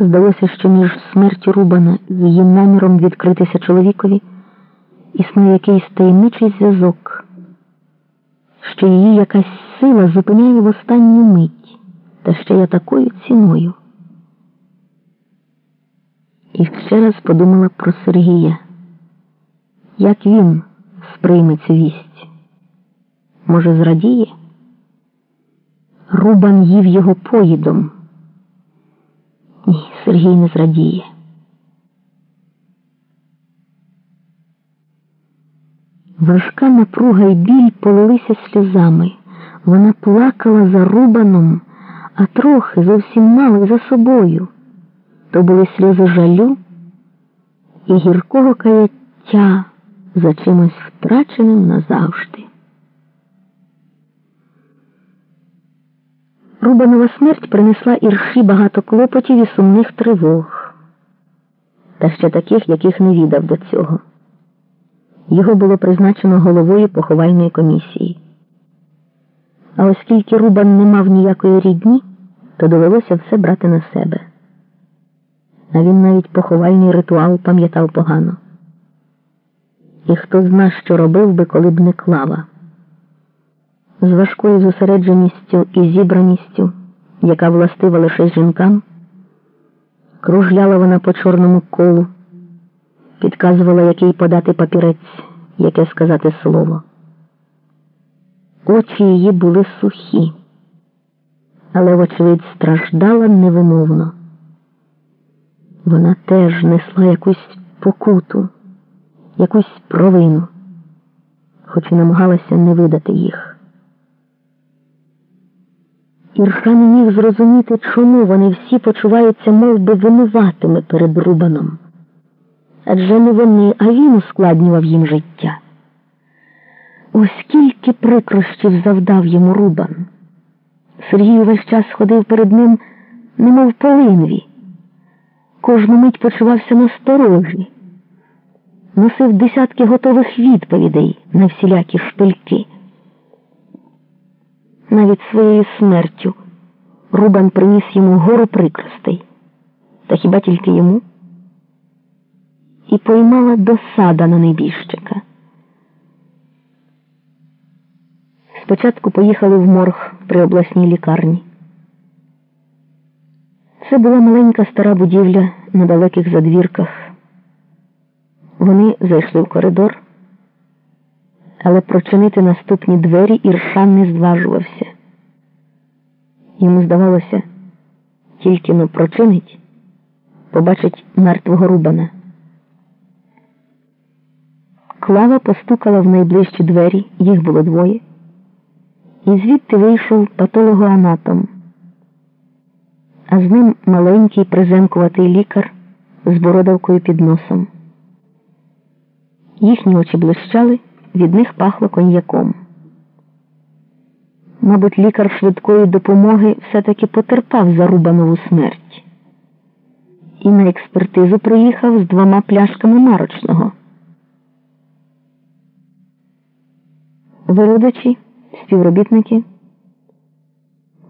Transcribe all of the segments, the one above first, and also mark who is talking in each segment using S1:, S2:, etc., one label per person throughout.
S1: Здалося, що між смертю Рубана і її наміром відкритися чоловікові існує якийсь таємничий зв'язок, що її якась сила зупиняє в останню мить, та ще й такою ціною. І ще раз подумала про Сергія, як він сприйме цю вість. Може, зрадіє? Рубан їв його поїдом. Ні, Сергій не зрадіє. Важка напруга й біль полилися сльозами. Вона плакала за Рубаном, а трохи зовсім мало за собою. То були сльози жалю і гіркого каяття за чимось втраченим назавжди. Рубанова смерть принесла ірші багато клопотів і сумних тривог, та ще таких, яких не відав до цього. Його було призначено головою поховальної комісії. А оскільки Рубан не мав ніякої рідні, то довелося все брати на себе. А він навіть поховальний ритуал пам'ятав погано. І хто зна, що робив би, коли б не клава з важкою зосередженістю і зібраністю, яка властива лише жінкам, кружляла вона по чорному колу, підказувала, який подати папірець, яке сказати слово. Очі її були сухі, але, вочевидь, страждала невимовно. Вона теж несла якусь покуту, якусь провину, хоч і намагалася не видати їх. Ірша не міг зрозуміти, чому вони всі почуваються мов би, винуватими перед Рубаном. Адже не вони, а він ускладнював їм життя. Оскільки прикрощів завдав йому Рубан. Сергій увесь час ходив перед ним, немов по линві. Кожну мить почувався насторожі, носив десятки готових відповідей на всілякі шпильки. Навіть своєю смертю Рубан приніс йому гору прикростей, та хіба тільки йому? І поймала досада на небіжчика. Спочатку поїхали в морг при обласній лікарні. Це була маленька стара будівля на далеких задвірках. Вони зайшли в коридор але прочинити наступні двері Іршан не зважувався. Йому здавалося, тільки но прочинить, побачить мертвого Рубана. Клава постукала в найближчі двері, їх було двоє, і звідти вийшов патологоанатом, а з ним маленький приземкуватий лікар з бородавкою під носом. Їхні очі блищали від них пахло коньяком. Мабуть, лікар швидкої допомоги все-таки потерпав зарубанову смерть і на експертизу приїхав з двома пляшками марочного. Виродичі, співробітники,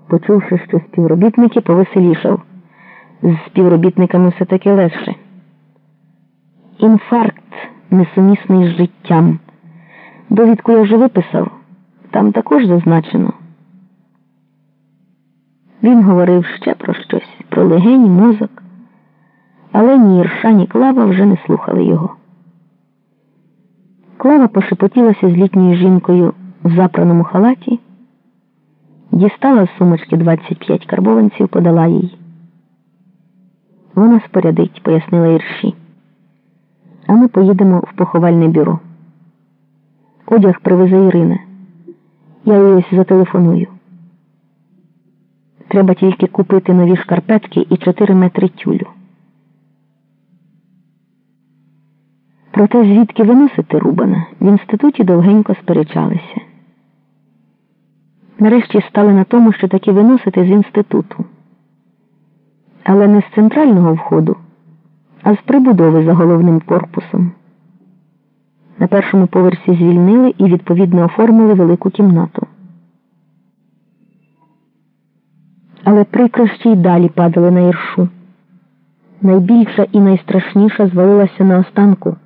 S1: почувши, що співробітники повеселішав, з співробітниками все таки легше. Інфаркт несумісний з життям. Довідку я вже виписав, там також зазначено. Він говорив ще про щось, про легень, мозок, але ні Ірша, ні Клава вже не слухали його. Клава пошепотілася з літньою жінкою в запраному халаті, дістала з сумочки 25 карбованців, подала їй. Вона спорядить, пояснила Ірші. А ми поїдемо в поховальне бюро. Одяг привезе Ірина. Я їй ось зателефоную. Треба тільки купити нові шкарпетки і 4 метри тюлю. Проте звідки виносити Рубана в інституті довгенько сперечалися. Нарешті стали на тому, що таки виносити з інституту. Але не з центрального входу, а з прибудови за головним корпусом. На першому поверсі звільнили і відповідно оформили велику кімнату. Але прикрощі й далі падали на іршу. найбільша і найстрашніша звалилася на останку.